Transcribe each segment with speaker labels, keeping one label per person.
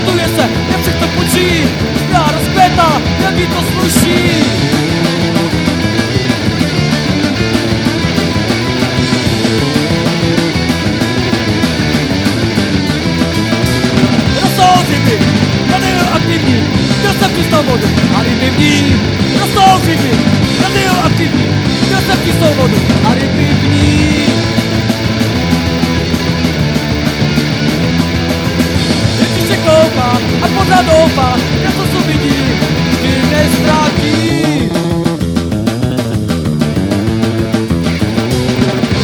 Speaker 1: Raduje se, jak všechno počí. Já rozkvětá, jak jí to sluší. Ryby, radioaktivní Chtěl jsem čistou vodu a ryby v ní. Rostou ryby, radioaktivní Chtěl jsem čistou vodu Eu sou subir, que me estrague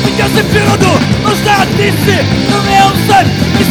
Speaker 1: Fica se pirudo, não está triste No é meu sangue.